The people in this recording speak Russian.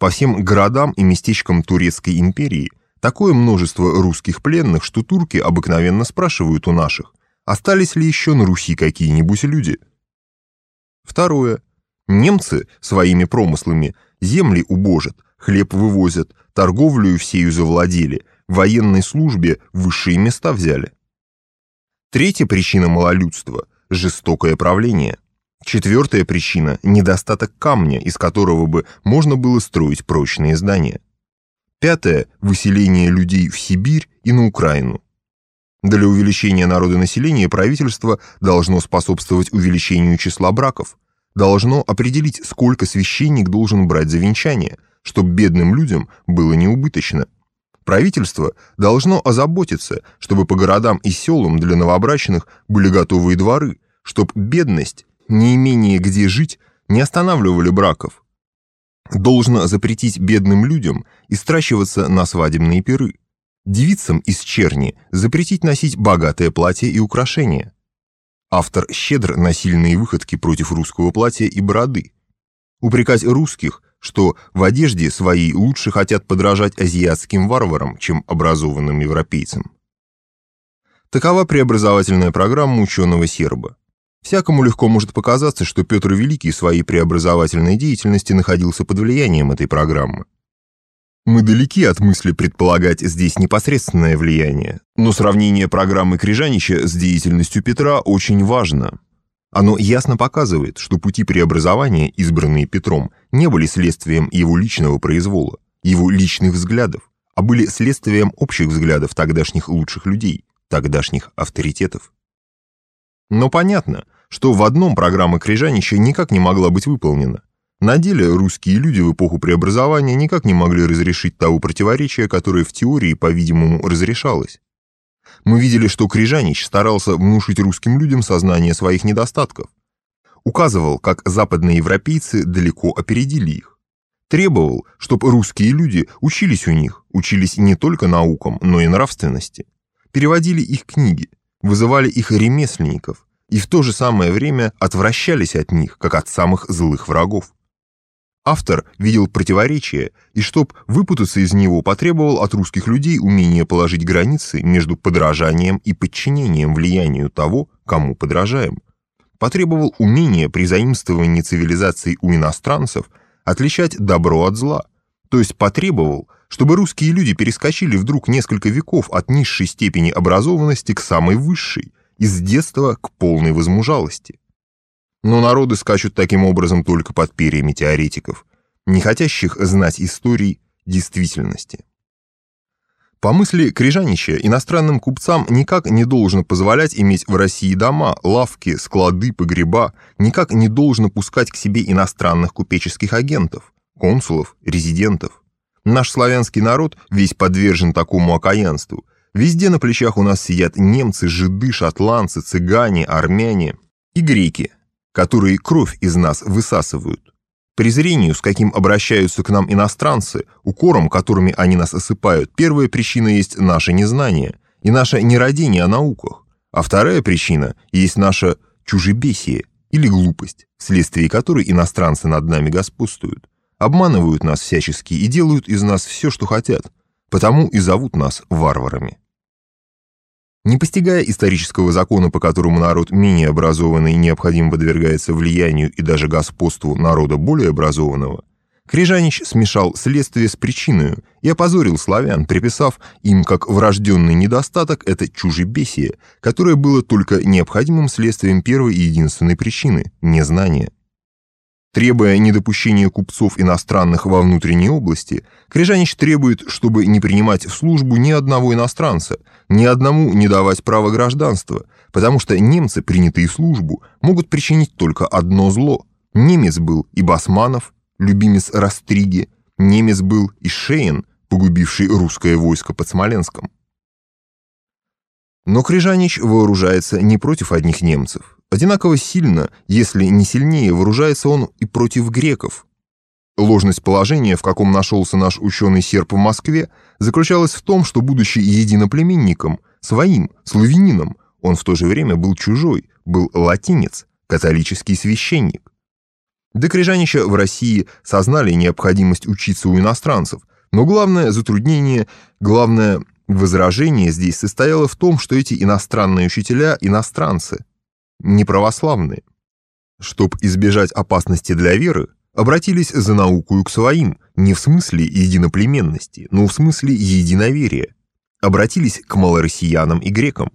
По всем городам и местечкам Турецкой империи такое множество русских пленных, что турки обыкновенно спрашивают у наших, остались ли еще на Руси какие-нибудь люди. Второе. Немцы своими промыслами земли убожат, хлеб вывозят, торговлю всею завладели, в военной службе высшие места взяли. Третья причина малолюдства – жестокое правление. Четвертая причина – недостаток камня, из которого бы можно было строить прочные здания. Пятое – выселение людей в Сибирь и на Украину. Для увеличения народонаселения правительство должно способствовать увеличению числа браков, должно определить, сколько священник должен брать за венчание, чтобы бедным людям было неубыточно. Правительство должно озаботиться, чтобы по городам и селам для новобрачных были готовые дворы, чтобы бедность, не имение где жить, не останавливали браков. Должно запретить бедным людям истрачиваться на свадебные пиры. Девицам из черни запретить носить богатое платье и украшения. Автор щедр на сильные выходки против русского платья и бороды. Упрекать русских, что в одежде своей лучше хотят подражать азиатским варварам, чем образованным европейцам. Такова преобразовательная программа ученого серба. Всякому легко может показаться, что Петр Великий в своей преобразовательной деятельности находился под влиянием этой программы. Мы далеки от мысли предполагать здесь непосредственное влияние, но сравнение программы Крижанича с деятельностью Петра очень важно. Оно ясно показывает, что пути преобразования, избранные Петром, не были следствием его личного произвола, его личных взглядов, а были следствием общих взглядов тогдашних лучших людей, тогдашних авторитетов. Но понятно, что в одном программа Крижанича никак не могла быть выполнена, на деле русские люди в эпоху преобразования никак не могли разрешить того противоречия, которое в теории, по-видимому, разрешалось. Мы видели, что Крижанич старался внушить русским людям сознание своих недостатков. Указывал, как западные европейцы далеко опередили их. Требовал, чтобы русские люди учились у них, учились не только наукам, но и нравственности. Переводили их книги, вызывали их ремесленников и в то же самое время отвращались от них, как от самых злых врагов. Автор видел противоречие и, чтоб выпутаться из него, потребовал от русских людей умения положить границы между подражанием и подчинением влиянию того, кому подражаем. Потребовал умения при заимствовании цивилизации у иностранцев отличать добро от зла, то есть потребовал, чтобы русские люди перескочили вдруг несколько веков от низшей степени образованности к самой высшей, из детства к полной возмужалости. Но народы скачут таким образом только под перьями теоретиков, не хотящих знать истории действительности. По мысли Крижанича, иностранным купцам никак не должно позволять иметь в России дома, лавки, склады, погреба, никак не должно пускать к себе иностранных купеческих агентов, консулов, резидентов. Наш славянский народ весь подвержен такому окаянству. Везде на плечах у нас сидят немцы, жиды, шотландцы, цыгане, армяне и греки, которые кровь из нас высасывают. Презрению, с каким обращаются к нам иностранцы, укором, которыми они нас осыпают, первая причина есть наше незнание и наше нерадение о науках, а вторая причина есть наше чужебесие или глупость, вследствие которой иностранцы над нами господствуют, обманывают нас всячески и делают из нас все, что хотят, потому и зовут нас варварами. Не постигая исторического закона, по которому народ менее образованный необходимо подвергается влиянию и даже господству народа более образованного, Крижанич смешал следствие с причиной и опозорил славян, приписав им как врожденный недостаток это чужебесие, которое было только необходимым следствием первой и единственной причины – незнания. Требуя недопущения купцов иностранных во внутренней области, Крижанич требует, чтобы не принимать в службу ни одного иностранца, ни одному не давать право гражданства, потому что немцы, принятые в службу, могут причинить только одно зло. Немец был и Басманов, любимец Растриги, немец был и Шейн, погубивший русское войско под Смоленском. Но Крижанич вооружается не против одних немцев. Одинаково сильно, если не сильнее, вооружается он и против греков. Ложность положения, в каком нашелся наш ученый серп в Москве, заключалась в том, что, будучи единоплеменником, своим, славянином, он в то же время был чужой, был латинец, католический священник. Докрижанища в России сознали необходимость учиться у иностранцев, но главное затруднение, главное возражение здесь состояло в том, что эти иностранные учителя – иностранцы, не православные. Чтоб избежать опасности для веры, обратились за наукою к своим, не в смысле единоплеменности, но в смысле единоверия. Обратились к малороссиянам и грекам.